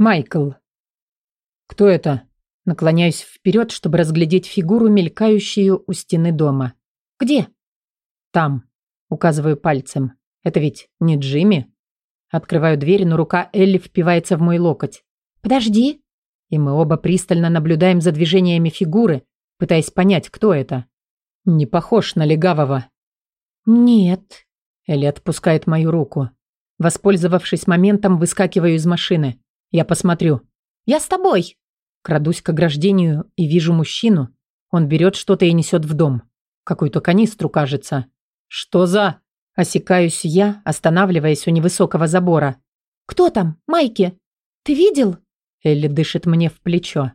Майкл. Кто это? Наклоняюсь вперед, чтобы разглядеть фигуру, мелькающую у стены дома. Где? Там. Указываю пальцем. Это ведь не Джимми? Открываю дверь, но рука Элли впивается в мой локоть. Подожди. И мы оба пристально наблюдаем за движениями фигуры, пытаясь понять, кто это. Не похож на легавого. Нет. Элли отпускает мою руку. Воспользовавшись моментом, выскакиваю из машины. Я посмотрю. Я с тобой. Крадусь к ограждению и вижу мужчину. Он берет что-то и несет в дом. Какую-то канистру, кажется. Что за... Осекаюсь я, останавливаясь у невысокого забора. «Кто там? Майки? Ты видел?» Элли дышит мне в плечо.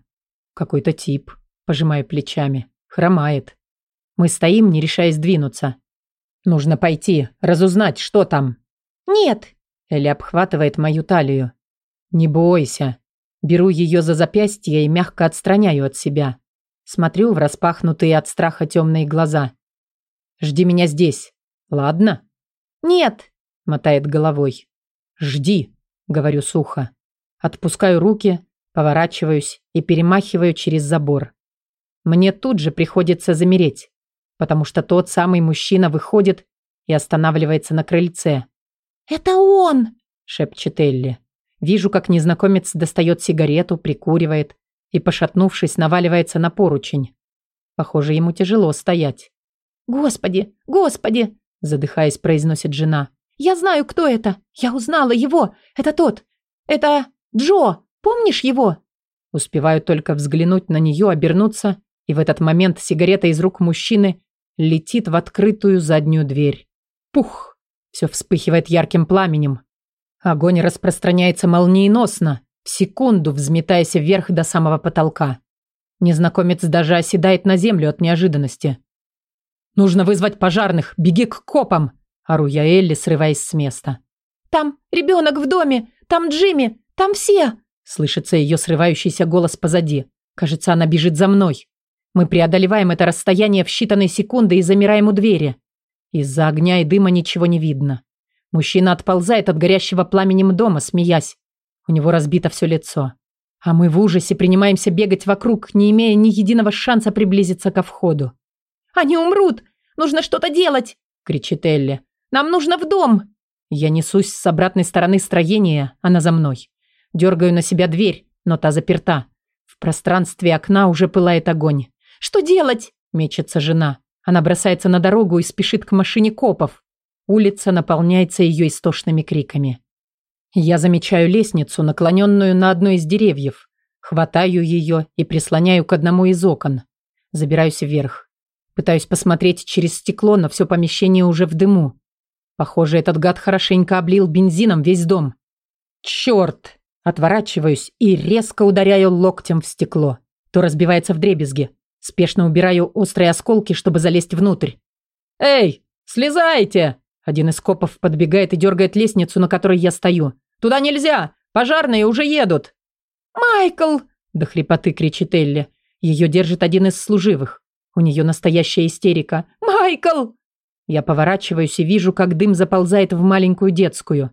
Какой-то тип. Пожимаю плечами. Хромает. Мы стоим, не решаясь двинуться. Нужно пойти, разузнать, что там. «Нет!» Элли обхватывает мою талию. «Не бойся». Беру ее за запястье и мягко отстраняю от себя. Смотрю в распахнутые от страха темные глаза. «Жди меня здесь. Ладно?» «Нет», — мотает головой. «Жди», — говорю сухо. Отпускаю руки, поворачиваюсь и перемахиваю через забор. Мне тут же приходится замереть, потому что тот самый мужчина выходит и останавливается на крыльце. «Это он!» — шепчет Элли. Вижу, как незнакомец достает сигарету, прикуривает и, пошатнувшись, наваливается на поручень. Похоже, ему тяжело стоять. «Господи, господи!» задыхаясь, произносит жена. «Я знаю, кто это! Я узнала его! Это тот! Это Джо! Помнишь его?» Успеваю только взглянуть на нее, обернуться, и в этот момент сигарета из рук мужчины летит в открытую заднюю дверь. Пух! Все вспыхивает ярким пламенем. Огонь распространяется молниеносно, в секунду взметаясь вверх до самого потолка. Незнакомец даже оседает на землю от неожиданности. «Нужно вызвать пожарных! Беги к копам!» Ору я Элли, срываясь с места. «Там ребенок в доме! Там Джимми! Там все!» Слышится ее срывающийся голос позади. Кажется, она бежит за мной. Мы преодолеваем это расстояние в считанные секунды и замираем у двери. Из-за огня и дыма ничего не видно. Мужчина отползает от горящего пламенем дома, смеясь. У него разбито все лицо. А мы в ужасе принимаемся бегать вокруг, не имея ни единого шанса приблизиться ко входу. Они умрут! Нужно что-то делать!» — кричит Элли. «Нам нужно в дом!» Я несусь с обратной стороны строения, она за мной. Дергаю на себя дверь, но та заперта. В пространстве окна уже пылает огонь. «Что делать?» – мечется жена. Она бросается на дорогу и спешит к машине копов. Улица наполняется ее истошными криками. Я замечаю лестницу, наклоненную на одно из деревьев. Хватаю ее и прислоняю к одному из окон. Забираюсь вверх. Пытаюсь посмотреть через стекло, но все помещение уже в дыму. Похоже, этот гад хорошенько облил бензином весь дом. Черт! Отворачиваюсь и резко ударяю локтем в стекло. То разбивается в дребезги. Спешно убираю острые осколки, чтобы залезть внутрь. «Эй, слезайте!» Один из копов подбегает и дергает лестницу, на которой я стою. «Туда нельзя! Пожарные уже едут!» «Майкл!» – до хрипоты кричит Элли. Ее держит один из служивых. У нее настоящая истерика. «Майкл!» Я поворачиваюсь и вижу, как дым заползает в маленькую детскую.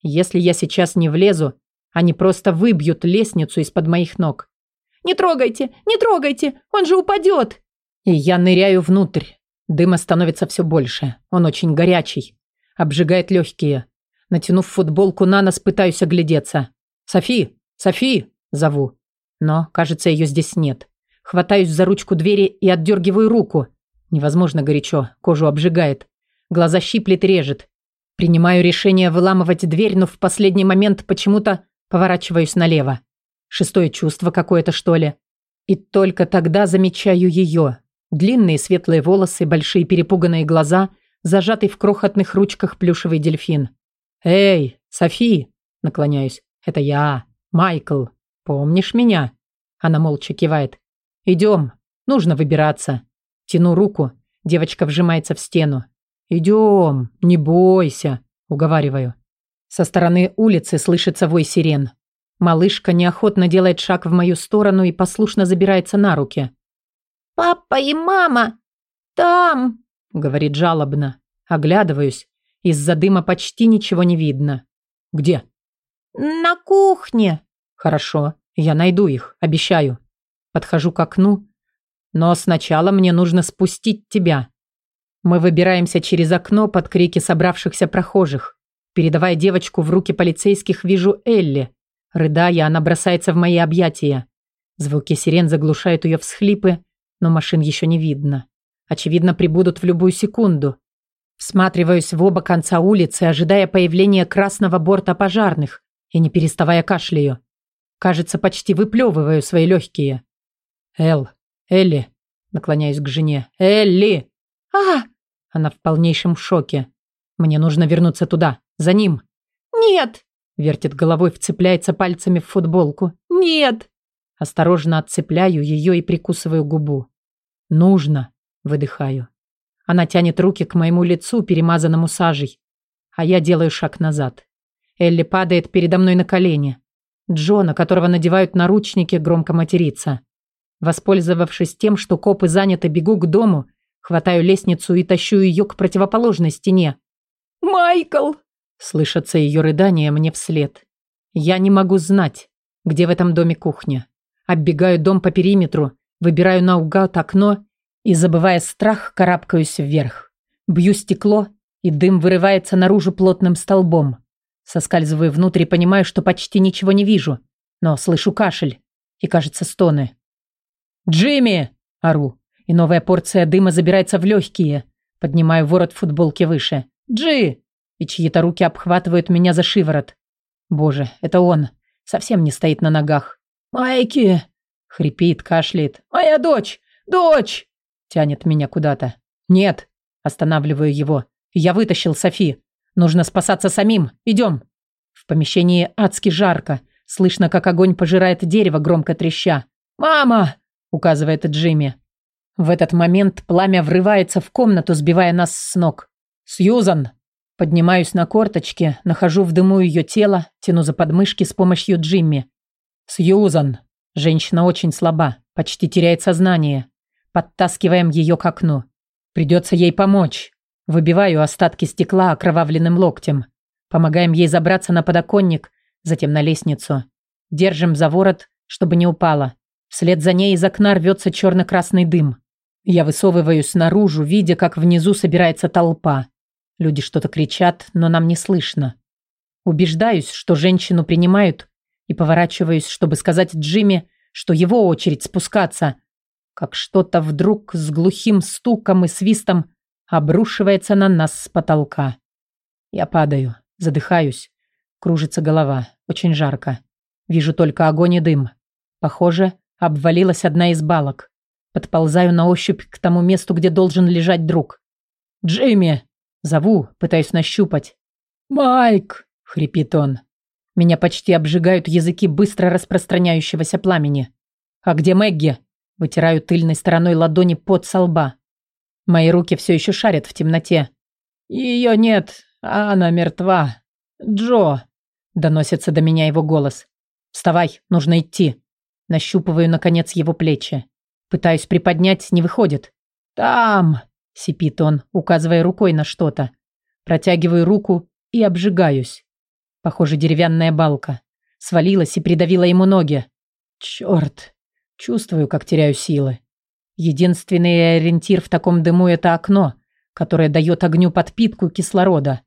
Если я сейчас не влезу, они просто выбьют лестницу из-под моих ног. «Не трогайте! Не трогайте! Он же упадет!» И я ныряю внутрь. Дыма становится все больше. Он очень горячий. Обжигает легкие. Натянув футболку на нос, пытаюсь оглядеться. «Софи! Софи!» – зову. Но, кажется, ее здесь нет. Хватаюсь за ручку двери и отдергиваю руку. Невозможно горячо, кожу обжигает. Глаза щиплет режет. Принимаю решение выламывать дверь, но в последний момент почему-то поворачиваюсь налево. Шестое чувство какое-то, что ли. И только тогда замечаю ее. Длинные светлые волосы, большие перепуганные глаза, зажатый в крохотных ручках плюшевый дельфин. «Эй, Софи!» – наклоняюсь. «Это я, Майкл. Помнишь меня?» Она молча кивает. «Идем, нужно выбираться». Тяну руку, девочка вжимается в стену. «Идем, не бойся», – уговариваю. Со стороны улицы слышится вой сирен. Малышка неохотно делает шаг в мою сторону и послушно забирается на руки. «Папа и мама там», – говорит жалобно. Оглядываюсь. Из-за дыма почти ничего не видно. «Где?» «На кухне», Хорошо, я найду их, обещаю. Подхожу к окну, но сначала мне нужно спустить тебя. Мы выбираемся через окно под крики собравшихся прохожих. Передавая девочку в руки полицейских, вижу Элли. Рыдая, она бросается в мои объятия. Звуки сирен заглушают ее всхлипы, но машин еще не видно. Очевидно, прибудут в любую секунду. Всматриваюсь в оба конца улицы, ожидая появления красного борта пожарных и не переставая кашляю. Кажется, почти выплевываю свои легкие. «Эл, Элли!» Наклоняюсь к жене. «Элли!» «А!» Она в полнейшем шоке. «Мне нужно вернуться туда, за ним!» «Нет!» Вертит головой, вцепляется пальцами в футболку. «Нет!» Осторожно отцепляю ее и прикусываю губу. «Нужно!» Выдыхаю. Она тянет руки к моему лицу, перемазанному сажей. А я делаю шаг назад. Элли падает передо мной на колени. Джона, которого надевают наручники, громко матерится. Воспользовавшись тем, что копы заняты, бегу к дому, хватаю лестницу и тащу ее к противоположной стене. «Майкл!» Слышатся ее рыдания мне вслед. Я не могу знать, где в этом доме кухня. Оббегаю дом по периметру, выбираю наугад окно и, забывая страх, карабкаюсь вверх. Бью стекло, и дым вырывается наружу плотным столбом. Соскальзываю внутрь и понимаю, что почти ничего не вижу, но слышу кашель и, кажется, стоны. «Джимми!» – ору, и новая порция дыма забирается в легкие. Поднимаю ворот футболки выше. «Джи!» И чьи-то руки обхватывают меня за шиворот. Боже, это он. Совсем не стоит на ногах. «Майки!» – хрипит, кашляет. «Моя дочь! Дочь!» Тянет меня куда-то. «Нет!» Останавливаю его. «Я вытащил Софи. Нужно спасаться самим. Идем!» В помещении адски жарко. Слышно, как огонь пожирает дерево, громко треща. «Мама!» указывает Джимми. В этот момент пламя врывается в комнату, сбивая нас с ног. «Сьюзан!» Поднимаюсь на корточки, нахожу в дыму ее тело, тяну за подмышки с помощью Джимми. «Сьюзан!» Женщина очень слаба, почти теряет сознание. Подтаскиваем ее к окну. Придется ей помочь. Выбиваю остатки стекла окровавленным локтем. Помогаем ей забраться на подоконник, затем на лестницу. Держим за ворот, чтобы не упала. Вслед за ней из окна рвется черно-красный дым. Я высовываюсь наружу, видя, как внизу собирается толпа. Люди что-то кричат, но нам не слышно. Убеждаюсь, что женщину принимают, и поворачиваюсь, чтобы сказать Джимми, что его очередь спускаться, как что-то вдруг с глухим стуком и свистом обрушивается на нас с потолка. Я падаю, задыхаюсь, кружится голова, очень жарко. Вижу только огонь и дым. Похоже, обвалилась одна из балок. Подползаю на ощупь к тому месту, где должен лежать друг. «Джимми!» Зову, пытаюсь нащупать. «Майк!» — хрипит он. Меня почти обжигают языки быстро распространяющегося пламени. «А где Мэгги?» Вытираю тыльной стороной ладони под со лба. Мои руки все еще шарят в темноте. «Ее нет, а она мертва. Джо!» Доносится до меня его голос. «Вставай, нужно идти». Нащупываю, наконец, его плечи. Пытаюсь приподнять, не выходит. «Там!» – сипит он, указывая рукой на что-то. Протягиваю руку и обжигаюсь. Похоже, деревянная балка. Свалилась и придавила ему ноги. Черт! Чувствую, как теряю силы. Единственный ориентир в таком дыму – это окно, которое дает огню подпитку кислорода.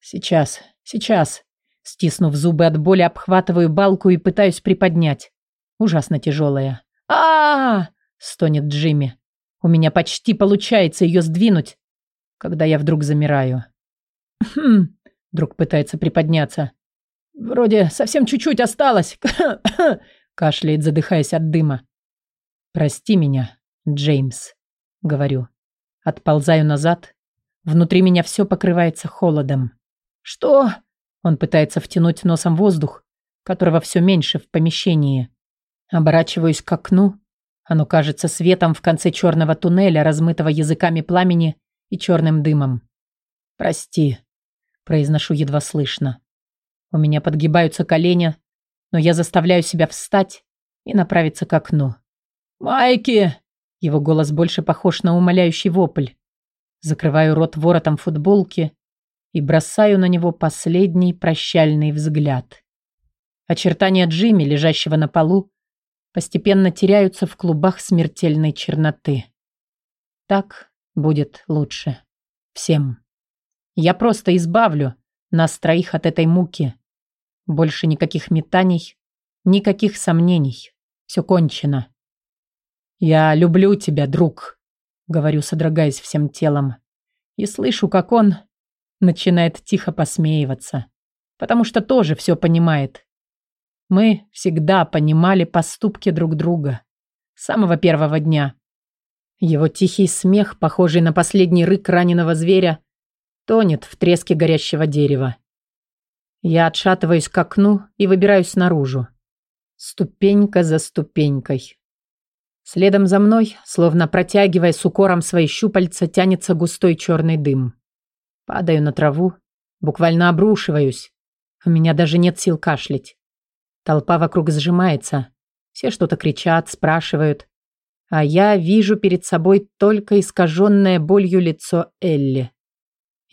Сейчас, сейчас. Стиснув зубы от боли, обхватываю балку и пытаюсь приподнять. Ужасно тяжелая. а, -а, стонет Джимми. У меня почти получается ее сдвинуть, когда я вдруг замираю. «Хм...» Друг пытается приподняться. «Вроде совсем чуть-чуть осталось. Кашляет, задыхаясь от дыма. «Прости меня, Джеймс», — говорю. Отползаю назад. Внутри меня все покрывается холодом. «Что?» Он пытается втянуть носом воздух, которого все меньше в помещении. Оборачиваюсь к окну. Оно кажется светом в конце черного туннеля, размытого языками пламени и черным дымом. «Прости», — произношу едва слышно. У меня подгибаются колени, но я заставляю себя встать и направиться к окну. «Майки!» Его голос больше похож на умоляющий вопль. Закрываю рот воротом футболки и бросаю на него последний прощальный взгляд. Очертания Джимми, лежащего на полу, постепенно теряются в клубах смертельной черноты. Так будет лучше. Всем. Я просто избавлю нас троих от этой муки. Больше никаких метаний, никаких сомнений. Все кончено. «Я люблю тебя, друг», — говорю, содрогаясь всем телом. И слышу, как он начинает тихо посмеиваться, потому что тоже все понимает. Мы всегда понимали поступки друг друга. С самого первого дня. Его тихий смех, похожий на последний рык раненого зверя, тонет в треске горящего дерева. Я отшатываюсь к окну и выбираюсь наружу. Ступенька за ступенькой. Следом за мной, словно протягивая с укором свои щупальца, тянется густой черный дым. Падаю на траву, буквально обрушиваюсь. У меня даже нет сил кашлять. Толпа вокруг сжимается. Все что-то кричат, спрашивают. А я вижу перед собой только искаженное болью лицо Элли.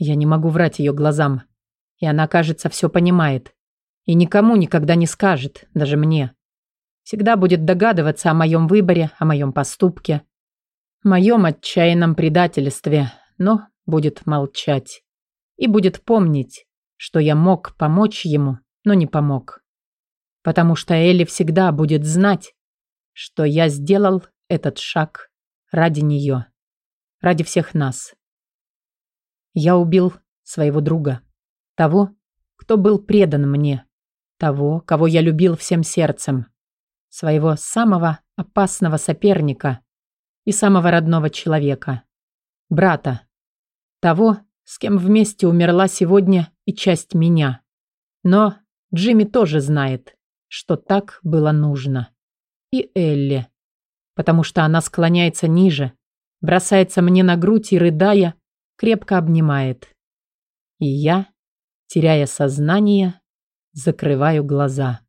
Я не могу врать ее глазам. И она, кажется, все понимает. И никому никогда не скажет, даже мне. Всегда будет догадываться о моем выборе, о моем поступке, моем отчаянном предательстве, но будет молчать. И будет помнить, что я мог помочь ему, но не помог. Потому что Элли всегда будет знать, что я сделал этот шаг ради нее, ради всех нас. Я убил своего друга, того, кто был предан мне, того, кого я любил всем сердцем своего самого опасного соперника и самого родного человека. Брата. Того, с кем вместе умерла сегодня и часть меня. Но Джимми тоже знает, что так было нужно. И Элли. Потому что она склоняется ниже, бросается мне на грудь и, рыдая, крепко обнимает. И я, теряя сознание, закрываю глаза.